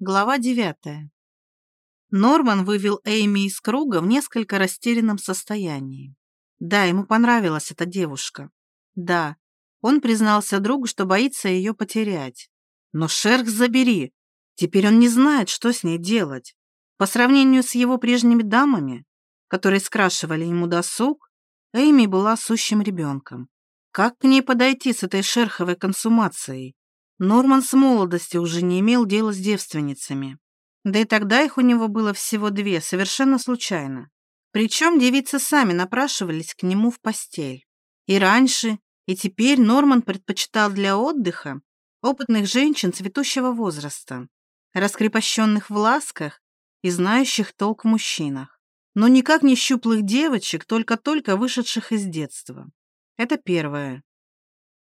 Глава девятая. Норман вывел Эйми из круга в несколько растерянном состоянии. Да, ему понравилась эта девушка. Да, он признался другу, что боится ее потерять. Но шерх забери. Теперь он не знает, что с ней делать. По сравнению с его прежними дамами, которые скрашивали ему досуг, Эйми была сущим ребенком. Как к ней подойти с этой шерховой консумацией? Норман с молодости уже не имел дела с девственницами. Да и тогда их у него было всего две, совершенно случайно. Причем девицы сами напрашивались к нему в постель. И раньше, и теперь Норман предпочитал для отдыха опытных женщин цветущего возраста, раскрепощенных в ласках и знающих толк в мужчинах, но никак не щуплых девочек, только-только вышедших из детства. Это первое.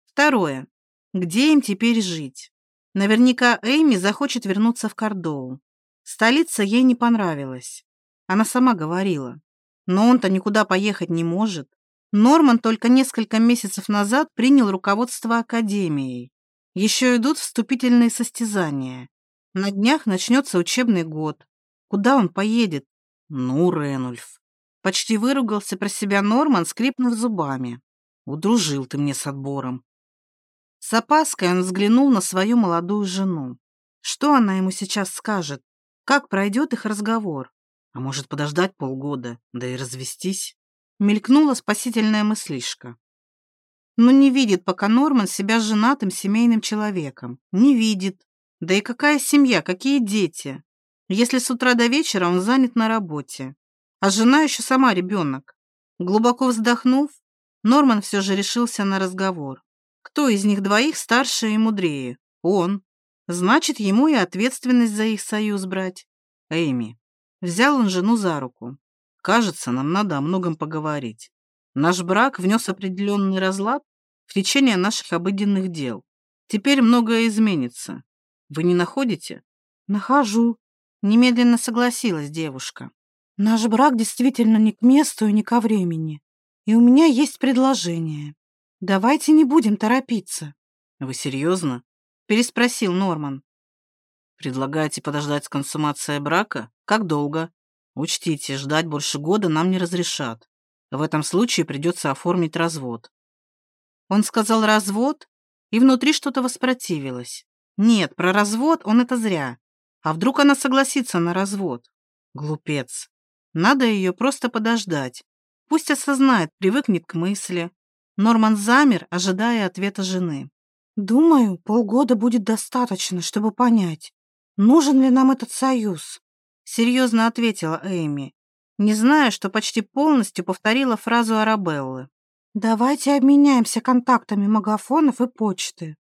Второе. Где им теперь жить? Наверняка Эйми захочет вернуться в Кордоу. Столица ей не понравилась. Она сама говорила. Но он-то никуда поехать не может. Норман только несколько месяцев назад принял руководство Академией. Еще идут вступительные состязания. На днях начнется учебный год. Куда он поедет? Ну, Ренульф. Почти выругался про себя Норман, скрипнув зубами. Удружил ты мне с отбором. С опаской он взглянул на свою молодую жену. Что она ему сейчас скажет? Как пройдет их разговор? А может, подождать полгода, да и развестись? Мелькнула спасительная мыслишка. Но не видит пока Норман себя женатым семейным человеком. Не видит. Да и какая семья, какие дети? Если с утра до вечера он занят на работе. А жена еще сама ребенок. Глубоко вздохнув, Норман все же решился на разговор. Кто из них двоих старше и мудрее? Он. Значит, ему и ответственность за их союз брать. Эйми. Взял он жену за руку. Кажется, нам надо о многом поговорить. Наш брак внес определенный разлад в течение наших обыденных дел. Теперь многое изменится. Вы не находите? Нахожу. Немедленно согласилась девушка. Наш брак действительно не к месту и не ко времени. И у меня есть предложение. Давайте не будем торопиться. Вы серьезно? Переспросил Норман. Предлагаете подождать с консумацией брака? Как долго? Учтите, ждать больше года нам не разрешат. В этом случае придется оформить развод. Он сказал развод, и внутри что-то воспротивилось. Нет, про развод он это зря. А вдруг она согласится на развод? Глупец. Надо ее просто подождать. Пусть осознает, привыкнет к мысли, Норман замер, ожидая ответа жены. «Думаю, полгода будет достаточно, чтобы понять, нужен ли нам этот союз», серьезно ответила Эйми, не зная, что почти полностью повторила фразу Арабеллы. «Давайте обменяемся контактами магафонов и почты».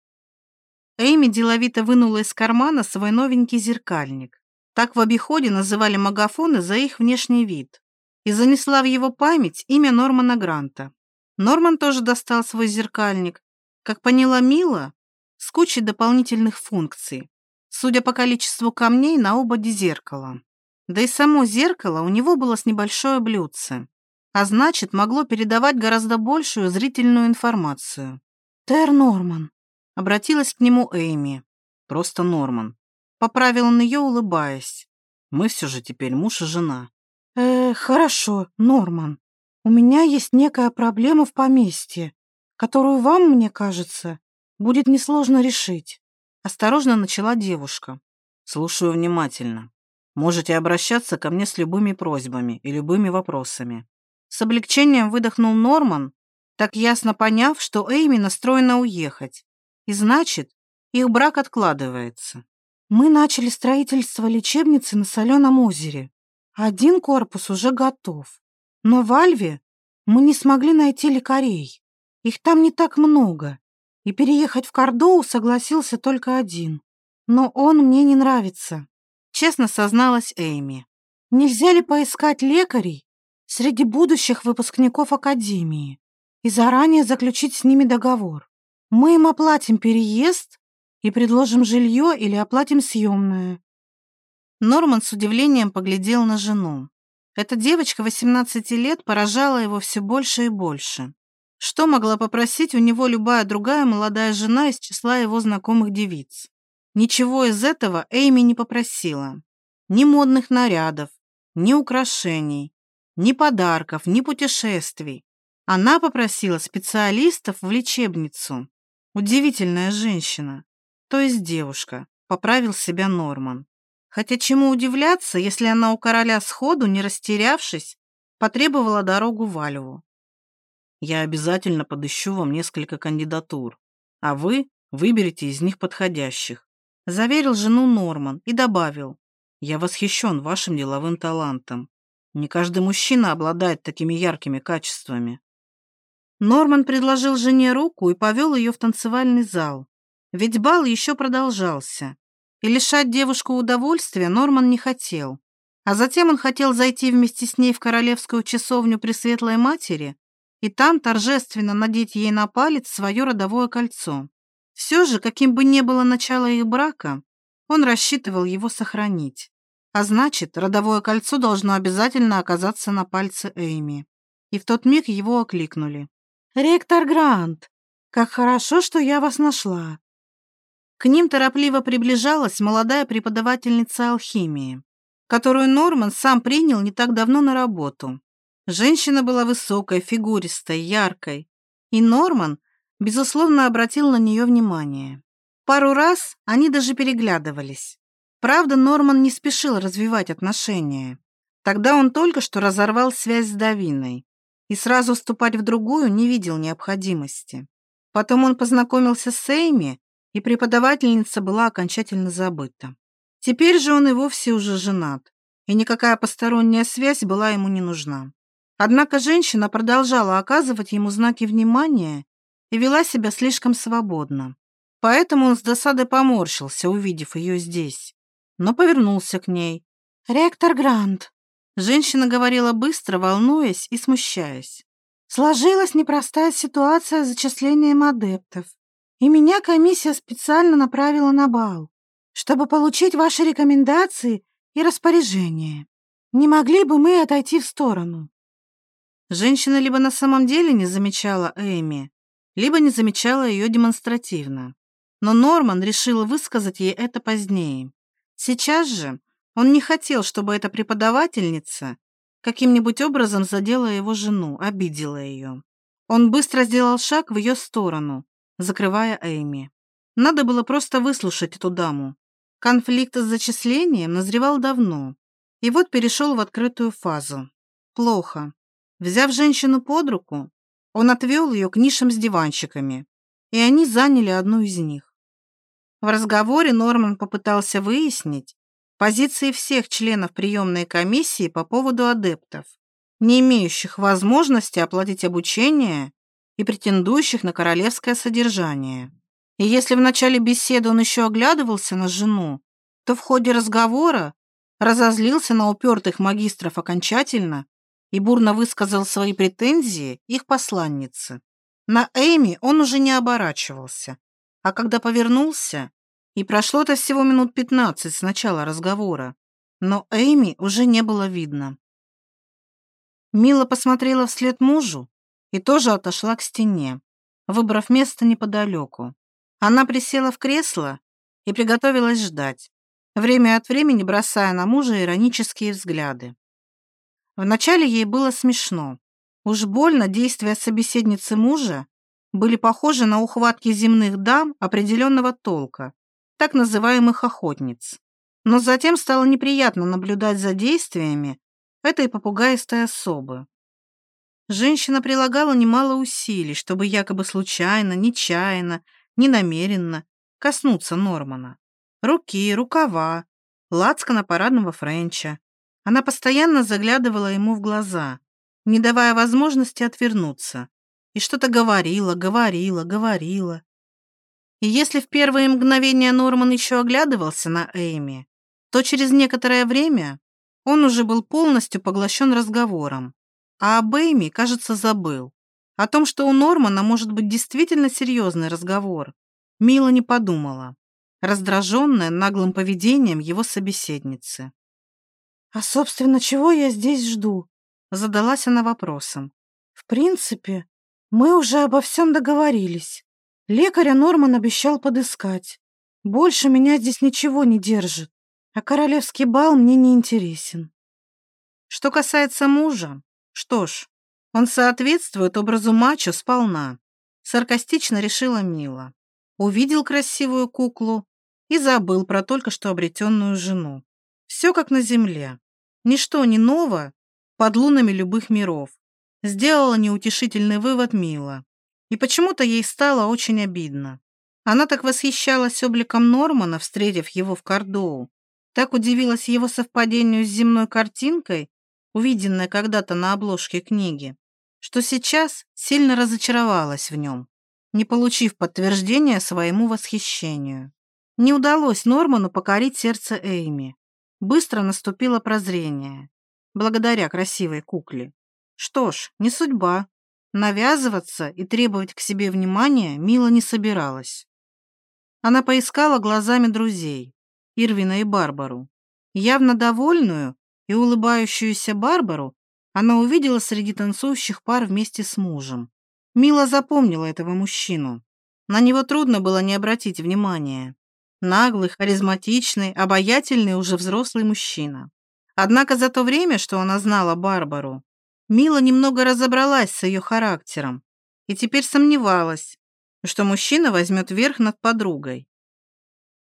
Эйми деловито вынула из кармана свой новенький зеркальник. Так в обиходе называли магафоны за их внешний вид. И занесла в его память имя Нормана Гранта. Норман тоже достал свой зеркальник. Как поняла Мила, с кучей дополнительных функций. Судя по количеству камней на ободе зеркала. Да и само зеркало у него было с небольшое блюдце. А значит, могло передавать гораздо большую зрительную информацию. «Тер Норман», — обратилась к нему Эйми. «Просто Норман». Поправил он ее, улыбаясь. «Мы все же теперь муж и жена». «Э, хорошо, Норман», у меня есть некая проблема в поместье, которую вам, мне кажется, будет несложно решить. Осторожно начала девушка. Слушаю внимательно. Можете обращаться ко мне с любыми просьбами и любыми вопросами. С облегчением выдохнул Норман, так ясно поняв, что Эйми настроена уехать. И значит, их брак откладывается. Мы начали строительство лечебницы на Соленом озере. Один корпус уже готов. Но в Альве мы не смогли найти лекарей. Их там не так много. И переехать в Кордоу согласился только один. Но он мне не нравится. Честно созналась Эйми. Нельзя ли поискать лекарей среди будущих выпускников Академии и заранее заключить с ними договор? Мы им оплатим переезд и предложим жилье или оплатим съемное. Норман с удивлением поглядел на жену. Эта девочка 18 лет поражала его все больше и больше. Что могла попросить у него любая другая молодая жена из числа его знакомых девиц? Ничего из этого Эйми не попросила. Ни модных нарядов, ни украшений, ни подарков, ни путешествий. Она попросила специалистов в лечебницу. Удивительная женщина, то есть девушка, поправил себя Норман. Хотя чему удивляться, если она у короля сходу, не растерявшись, потребовала дорогу Вальву. Я обязательно подыщу вам несколько кандидатур, а вы выберете из них подходящих. Заверил жену Норман и добавил, я восхищен вашим деловым талантом. Не каждый мужчина обладает такими яркими качествами. Норман предложил жене руку и повел ее в танцевальный зал. Ведь бал еще продолжался. И лишать девушку удовольствия Норман не хотел. А затем он хотел зайти вместе с ней в королевскую часовню Пресветлой Матери и там торжественно надеть ей на палец свое родовое кольцо. Все же, каким бы ни было начало их брака, он рассчитывал его сохранить. А значит, родовое кольцо должно обязательно оказаться на пальце Эйми. И в тот миг его окликнули. «Ректор Грант, как хорошо, что я вас нашла!» К ним торопливо приближалась молодая преподавательница алхимии, которую Норман сам принял не так давно на работу. Женщина была высокой, фигуристой, яркой, и Норман, безусловно, обратил на нее внимание. Пару раз они даже переглядывались. Правда, Норман не спешил развивать отношения. Тогда он только что разорвал связь с Давиной и сразу вступать в другую не видел необходимости. Потом он познакомился с Эйми, и преподавательница была окончательно забыта. Теперь же он и вовсе уже женат, и никакая посторонняя связь была ему не нужна. Однако женщина продолжала оказывать ему знаки внимания и вела себя слишком свободно. Поэтому он с досадой поморщился, увидев ее здесь, но повернулся к ней. «Ректор Грант», Женщина говорила быстро, волнуясь и смущаясь. Сложилась непростая ситуация с зачислением адептов, и меня комиссия специально направила на бал, чтобы получить ваши рекомендации и распоряжения. Не могли бы мы отойти в сторону?» Женщина либо на самом деле не замечала Эми, либо не замечала ее демонстративно. Но Норман решил высказать ей это позднее. Сейчас же он не хотел, чтобы эта преподавательница каким-нибудь образом задела его жену, обидела ее. Он быстро сделал шаг в ее сторону, закрывая Эйми. Надо было просто выслушать эту даму. Конфликт с зачислением назревал давно, и вот перешел в открытую фазу. Плохо. Взяв женщину под руку, он отвел ее к нишам с диванчиками, и они заняли одну из них. В разговоре Норман попытался выяснить, позиции всех членов приемной комиссии по поводу адептов, не имеющих возможности оплатить обучение и претендующих на королевское содержание. И если в начале беседы он еще оглядывался на жену, то в ходе разговора разозлился на упертых магистров окончательно и бурно высказал свои претензии их посланнице. На Эйми он уже не оборачивался, а когда повернулся, и прошло-то всего минут пятнадцать с начала разговора, но Эйми уже не было видно. Мила посмотрела вслед мужу и тоже отошла к стене, выбрав место неподалеку. Она присела в кресло и приготовилась ждать, время от времени бросая на мужа иронические взгляды. Вначале ей было смешно. Уж больно действия собеседницы мужа были похожи на ухватки земных дам определенного толка, так называемых охотниц. Но затем стало неприятно наблюдать за действиями этой попугаистой особы. Женщина прилагала немало усилий, чтобы якобы случайно, нечаянно, ненамеренно коснуться Нормана. Руки, рукава, лацкана парадного френча. Она постоянно заглядывала ему в глаза, не давая возможности отвернуться. И что-то говорила, говорила, говорила. И если в первые мгновения Норман еще оглядывался на Эйми, то через некоторое время он уже был полностью поглощен разговором. А об Эйми, кажется, забыл. О том, что у Нормана может быть действительно серьезный разговор, Мила не подумала, раздраженная наглым поведением его собеседницы. «А, собственно, чего я здесь жду?» Задалась она вопросом. «В принципе, мы уже обо всем договорились. Лекаря Норман обещал подыскать. Больше меня здесь ничего не держит, а королевский бал мне не интересен. Что касается мужа, что ж, он соответствует образу мачо сполна, саркастично решила Мила. Увидел красивую куклу и забыл про только что обретенную жену. Все как на земле. Ничто не ново под лунами любых миров. Сделала неутешительный вывод Мила. И почему-то ей стало очень обидно. Она так восхищалась обликом Нормана, встретив его в Кордоу, так удивилась его совпадению с земной картинкой, увиденной когда-то на обложке книги, что сейчас сильно разочаровалась в нем, не получив подтверждения своему восхищению. Не удалось Норману покорить сердце Эйми. Быстро наступило прозрение, благодаря красивой кукле. Что ж, не судьба. Навязываться и требовать к себе внимания Мила не собиралась. Она поискала глазами друзей, Ирвина и Барбару. Явно довольную и улыбающуюся Барбару она увидела среди танцующих пар вместе с мужем. Мила запомнила этого мужчину. На него трудно было не обратить внимания. Наглый, харизматичный, обаятельный уже взрослый мужчина. Однако за то время, что она знала Барбару, Мила немного разобралась с ее характером и теперь сомневалась, что мужчина возьмет верх над подругой.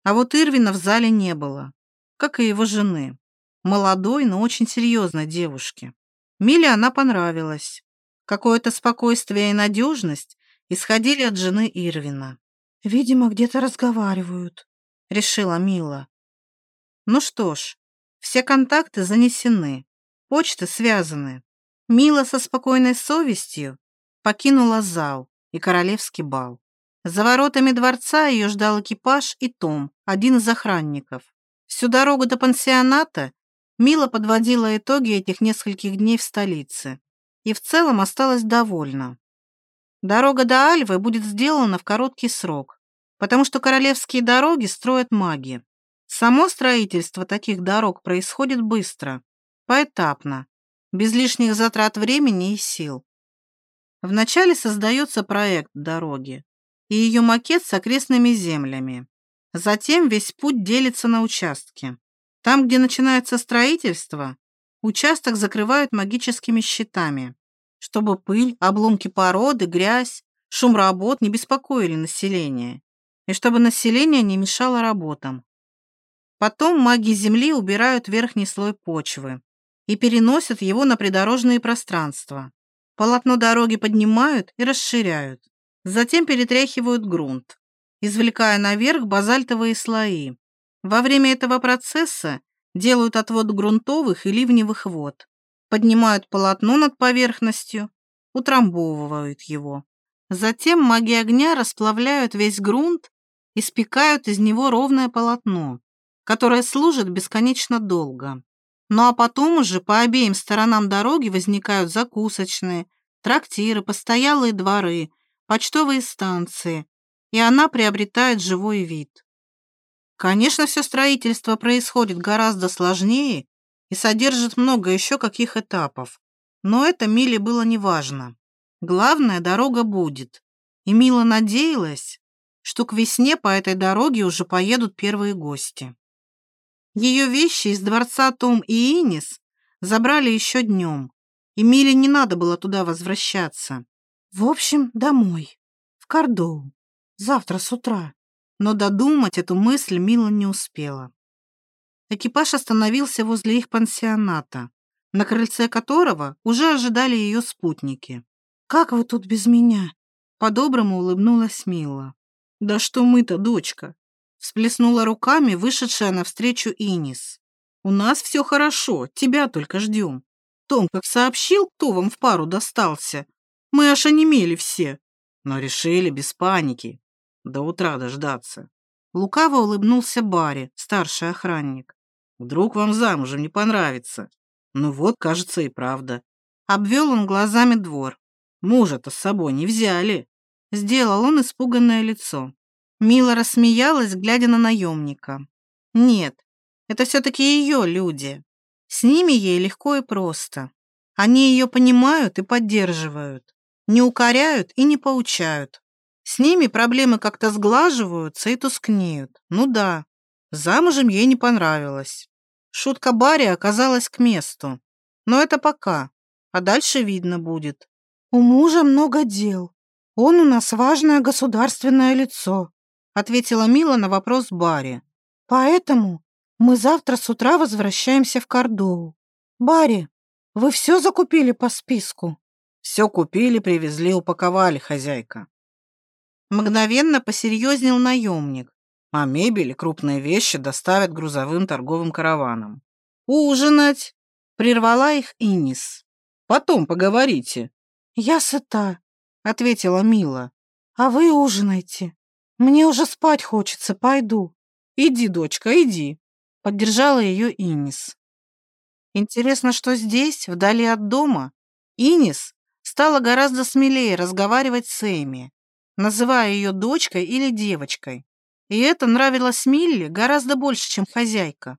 А вот Ирвина в зале не было, как и его жены, молодой, но очень серьезной девушки. Миле она понравилась. Какое-то спокойствие и надежность исходили от жены Ирвина. «Видимо, где-то разговаривают», — решила Мила. Ну что ж, все контакты занесены, почты связаны. Мила со спокойной совестью покинула зал и королевский бал. За воротами дворца ее ждал экипаж и Том, один из охранников. Всю дорогу до пансионата Мила подводила итоги этих нескольких дней в столице и в целом осталась довольна. Дорога до Альвы будет сделана в короткий срок, потому что королевские дороги строят маги. Само строительство таких дорог происходит быстро, поэтапно, без лишних затрат времени и сил. Вначале создается проект дороги, и ее макет с окрестными землями. Затем весь путь делится на участки. Там, где начинается строительство, участок закрывают магическими щитами, чтобы пыль, обломки породы, грязь, шум работ не беспокоили население, и чтобы население не мешало работам. Потом маги Земли убирают верхний слой почвы и переносят его на придорожные пространства. Полотно дороги поднимают и расширяют. Затем перетряхивают грунт, извлекая наверх базальтовые слои. Во время этого процесса делают отвод грунтовых и ливневых вод, поднимают полотно над поверхностью, утрамбовывают его. Затем маги огня расплавляют весь грунт и спекают из него ровное полотно, которое служит бесконечно долго. Ну а потом уже по обеим сторонам дороги возникают закусочные, трактиры, постоялые дворы, почтовые станции, и она приобретает живой вид. Конечно, все строительство происходит гораздо сложнее и содержит много еще каких этапов, но это Миле было неважно. Главное, дорога будет, и Мила надеялась, что к весне по этой дороге уже поедут первые гости. Ее вещи из дворца Том и Инис забрали еще днем, и Миле не надо было туда возвращаться. В общем, домой, в Кордоу, завтра с утра. Но додумать эту мысль Мила не успела. Экипаж остановился возле их пансионата, на крыльце которого уже ожидали ее спутники. «Как вы тут без меня?» По-доброму улыбнулась Мила. «Да что мы-то, дочка?» Всплеснула руками вышедшая навстречу Инис. «У нас все хорошо, тебя только ждем. Том как сообщил, кто вам в пару достался, мы аж онемели все, но решили без паники до утра дождаться. Лукаво улыбнулся Барри, старший охранник. Вдруг вам замужем не понравится. Ну вот, кажется, и правда. Обвел он глазами двор. Мужа-то с собой не взяли. Сделал он испуганное лицо. Мила рассмеялась, глядя на наемника. Нет, это все-таки ее люди. С ними ей легко и просто. Они ее понимают и поддерживают не укоряют и не поучают. С ними проблемы как-то сглаживаются и тускнеют. Ну да, замужем ей не понравилось. Шутка Барри оказалась к месту. Но это пока, а дальше видно будет. У мужа много дел. Он у нас важное государственное лицо, ответила Мила на вопрос Барри. Поэтому мы завтра с утра возвращаемся в Кордову. Барри, вы все закупили по списку? Все купили, привезли, упаковали, хозяйка. Мгновенно посерьезнел наемник. А мебель и крупные вещи доставят грузовым торговым караваном. «Ужинать!» — прервала их Инис. «Потом поговорите». «Я сыта», — ответила Мила. «А вы ужинайте. Мне уже спать хочется, пойду». «Иди, дочка, иди», — поддержала ее Инис. Интересно, что здесь, вдали от дома, Инис стала гораздо смелее разговаривать с Эми, называя ее дочкой или девочкой. И это нравилось Милле гораздо больше, чем хозяйка.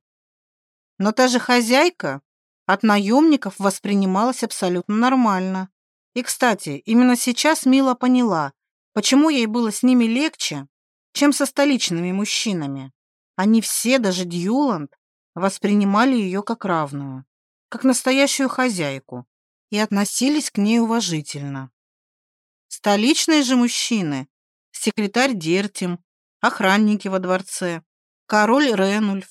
Но та же хозяйка от наемников воспринималась абсолютно нормально. И, кстати, именно сейчас Мила поняла, почему ей было с ними легче, чем со столичными мужчинами. Они все, даже Дьюланд, воспринимали ее как равную, как настоящую хозяйку, и относились к ней уважительно. Столичные же мужчины, секретарь Дертим, охранники во дворце, король Ренульф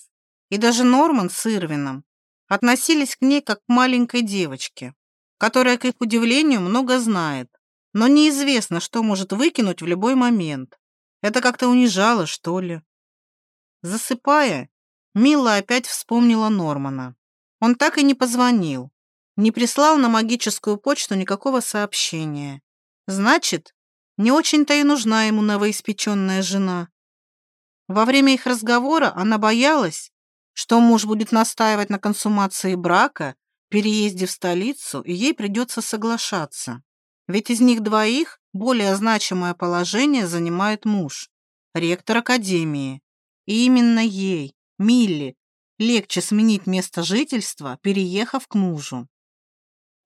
и даже Норман с Ирвином относились к ней как к маленькой девочке, которая, к их удивлению, много знает, но неизвестно, что может выкинуть в любой момент. Это как-то унижало, что ли. Засыпая, Мила опять вспомнила Нормана. Он так и не позвонил, не прислал на магическую почту никакого сообщения. Значит, не очень-то и нужна ему новоиспеченная жена. Во время их разговора она боялась, что муж будет настаивать на консумации брака, переезде в столицу, и ей придется соглашаться. Ведь из них двоих более значимое положение занимает муж, ректор академии. И именно ей, Милли, легче сменить место жительства, переехав к мужу.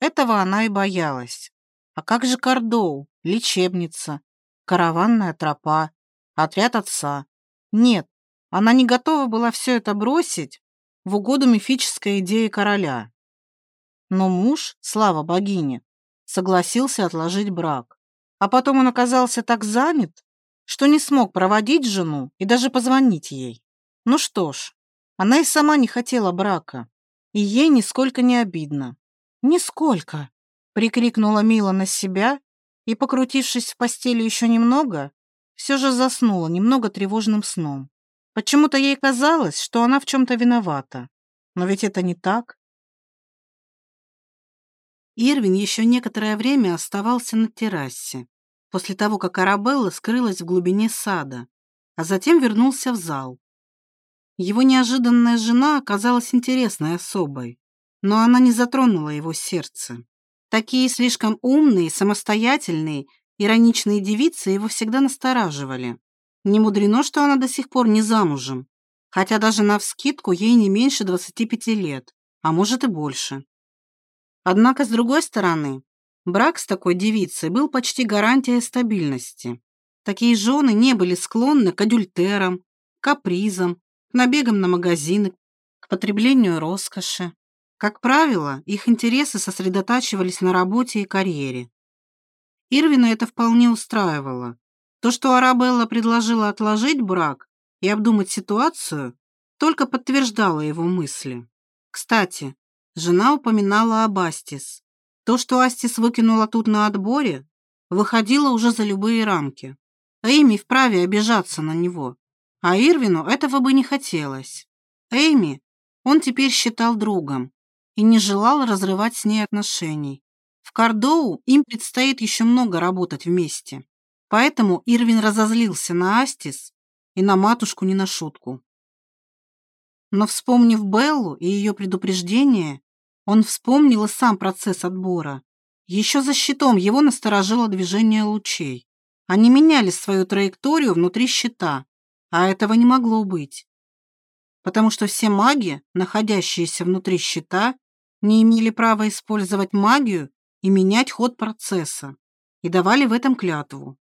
Этого она и боялась. А как же Кордоу, лечебница, караванная тропа, отряд отца? Нет, она не готова была все это бросить в угоду мифической идеи короля. Но муж, слава богине, согласился отложить брак. А потом он оказался так занят, что не смог проводить жену и даже позвонить ей. Ну что ж, она и сама не хотела брака, и ей нисколько не обидно. «Нисколько!» — прикрикнула Мила на себя и, покрутившись в постели еще немного, все же заснула немного тревожным сном. Почему-то ей казалось, что она в чем-то виновата. Но ведь это не так. Ирвин еще некоторое время оставался на террасе, после того, как Арабелла скрылась в глубине сада, а затем вернулся в зал. Его неожиданная жена оказалась интересной особой, но она не затронула его сердце. Такие слишком умные, самостоятельные, ироничные девицы его всегда настораживали. Не мудрено, что она до сих пор не замужем, хотя даже навскидку ей не меньше 25 лет, а может и больше. Однако, с другой стороны, брак с такой девицей был почти гарантией стабильности. Такие жены не были склонны к адюльтерам, капризам, к набегам на магазины, к потреблению роскоши. Как правило, их интересы сосредотачивались на работе и карьере. Ирвина это вполне устраивало. То, что Арабелла предложила отложить брак и обдумать ситуацию, только подтверждало его мысли. Кстати, жена упоминала об Астис. То, что Астис выкинула тут на отборе, выходило уже за любые рамки. Эйми вправе обижаться на него, а Ирвину этого бы не хотелось. Эйми он теперь считал другом и не желал разрывать с ней отношений. В Кардоу им предстоит еще много работать вместе. Поэтому Ирвин разозлился на Астис и на матушку не на шутку. Но вспомнив Беллу и ее предупреждение, он вспомнил и сам процесс отбора. Еще за щитом его насторожило движение лучей. Они меняли свою траекторию внутри щита, а этого не могло быть. Потому что все маги, находящиеся внутри щита, не имели права использовать магию и менять ход процесса, и давали в этом клятву.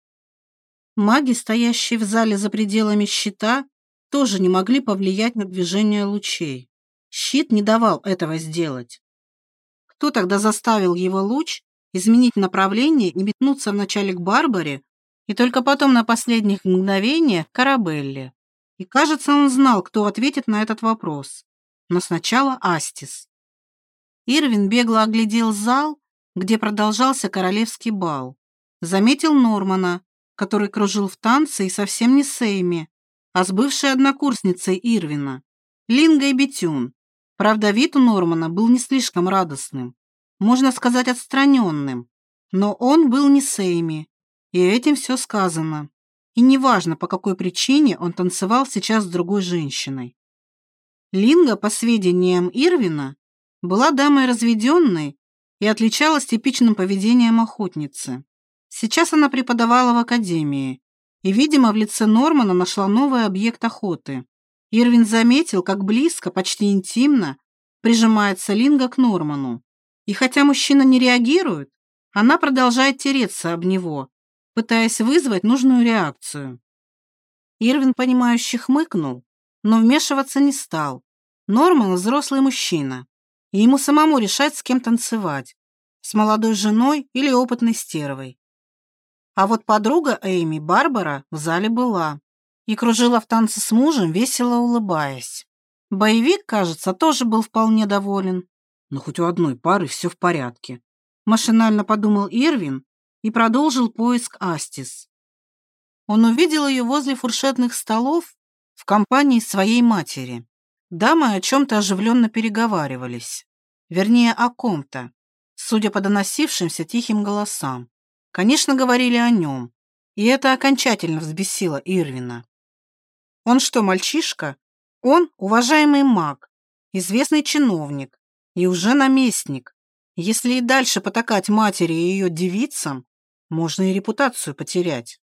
Маги, стоящие в зале за пределами щита, тоже не могли повлиять на движение лучей. Щит не давал этого сделать. Кто тогда заставил его луч изменить направление и метнуться вначале к Барбаре, и только потом на последних мгновениях к Арабелле? И кажется, он знал, кто ответит на этот вопрос. Но сначала Астис. Ирвин бегло оглядел зал, где продолжался королевский бал. Заметил Нормана, который кружил в танце и совсем не с Эйми, а с бывшей однокурсницей Ирвина, Лингой Бетюн. Правда, вид у Нормана был не слишком радостным, можно сказать, отстраненным, но он был не с Эйми, и этим все сказано. И неважно, по какой причине он танцевал сейчас с другой женщиной. Линга, по сведениям Ирвина, была дамой разведенной и отличалась типичным поведением охотницы. Сейчас она преподавала в академии и, видимо, в лице Нормана нашла новый объект охоты. Ирвин заметил, как близко, почти интимно прижимается Линга к Норману. И хотя мужчина не реагирует, она продолжает тереться об него, пытаясь вызвать нужную реакцию. Ирвин, понимающе хмыкнул, но вмешиваться не стал. Норман – взрослый мужчина, и ему самому решать, с кем танцевать – с молодой женой или опытной стервой. А вот подруга Эйми, Барбара, в зале была и кружила в танце с мужем, весело улыбаясь. Боевик, кажется, тоже был вполне доволен. Но «Ну, хоть у одной пары все в порядке. Машинально подумал Ирвин и продолжил поиск Астис. Он увидел ее возле фуршетных столов в компании своей матери. Дамы о чем-то оживленно переговаривались. Вернее, о ком-то, судя по доносившимся тихим голосам. Конечно, говорили о нем, и это окончательно взбесило Ирвина. Он что, мальчишка? Он уважаемый маг, известный чиновник и уже наместник. Если и дальше потакать матери и ее девицам, можно и репутацию потерять.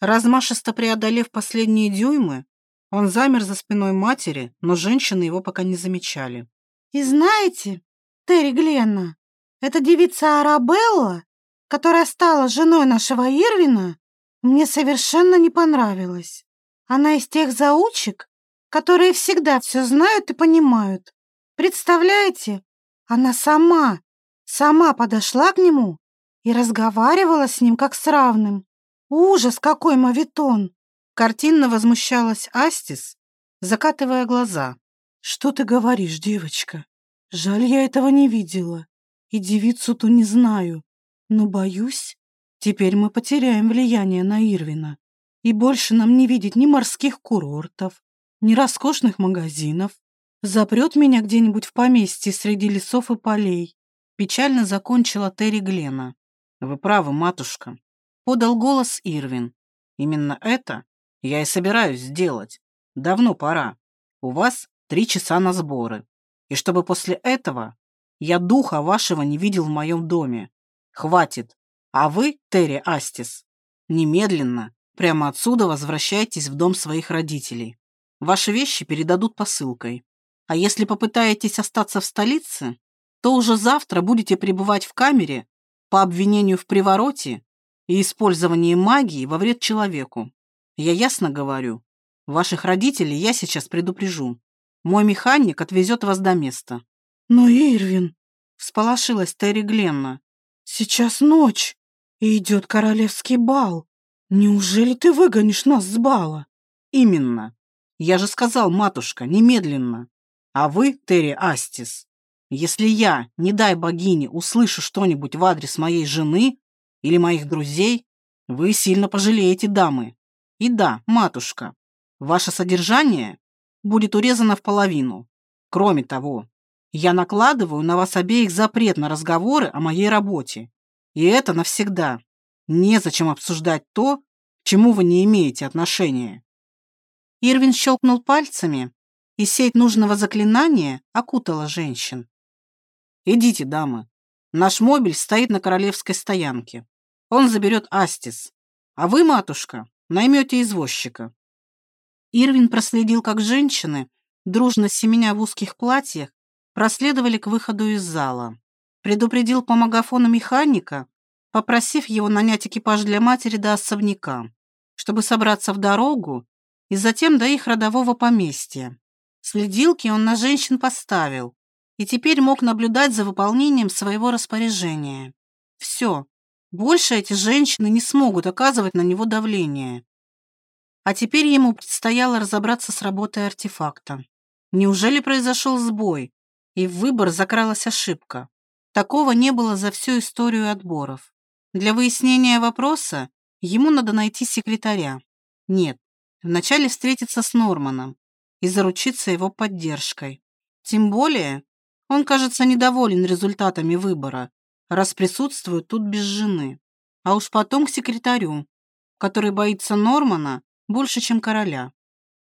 Размашисто преодолев последние дюймы, он замер за спиной матери, но женщины его пока не замечали. «И знаете, Терри Гленна, эта девица Арабелла, которая стала женой нашего Ирвина, мне совершенно не понравилась. Она из тех заучек, которые всегда все знают и понимают. Представляете, она сама, сама подошла к нему и разговаривала с ним как с равным. Ужас, какой мавитон! Картинно возмущалась Астис, закатывая глаза. Что ты говоришь, девочка? Жаль, я этого не видела. И девицу ту не знаю. Но, боюсь, теперь мы потеряем влияние на Ирвина. И больше нам не видеть ни морских курортов, ни роскошных магазинов. Запрет меня где-нибудь в поместье среди лесов и полей. Печально закончила Терри Глена. Вы правы, матушка. Подал голос Ирвин. Именно это я и собираюсь сделать. Давно пора. У вас три часа на сборы. И чтобы после этого я духа вашего не видел в моем доме. Хватит. А вы, Терри Астис, немедленно, прямо отсюда возвращайтесь в дом своих родителей. Ваши вещи передадут посылкой. А если попытаетесь остаться в столице, то уже завтра будете пребывать в камере по обвинению в привороте и использовании магии во вред человеку. Я ясно говорю. Ваших родителей я сейчас предупрежу. Мой механик отвезет вас до места. Но, Ирвин, всполошилась Терри Гленна, сейчас ночь, и идет королевский бал. Неужели ты выгонишь нас с бала? Именно. Я же сказал, матушка, немедленно. А вы, Терри Астис, если я, не дай богине, услышу что-нибудь в адрес моей жены или моих друзей, вы сильно пожалеете дамы. И да, матушка, ваше содержание будет урезано в половину. Кроме того, я накладываю на вас обеих запрет на разговоры о моей работе. И это навсегда. Незачем обсуждать то, к чему вы не имеете отношения. Ирвин щелкнул пальцами, и сеть нужного заклинания окутала женщин. «Идите, дамы. Наш мобиль стоит на королевской стоянке. Он заберет Астис. А вы, матушка, наймете извозчика». Ирвин проследил, как женщины, дружно семеня в узких платьях, проследовали к выходу из зала. Предупредил по магафону механика, попросив его нанять экипаж для матери до особняка. чтобы собраться в дорогу и затем до их родового поместья. Следилки он на женщин поставил и теперь мог наблюдать за выполнением своего распоряжения. Все, больше эти женщины не смогут оказывать на него давление. А теперь ему предстояло разобраться с работой артефакта. Неужели произошел сбой, и в выбор закралась ошибка? Такого не было за всю историю отборов. Для выяснения вопроса ему надо найти секретаря. Нет, вначале встретиться с Норманом и заручиться его поддержкой. Тем более, он, кажется, недоволен результатами выбора, раз присутствует тут без жены. А уж потом к секретарю, который боится Нормана больше, чем короля.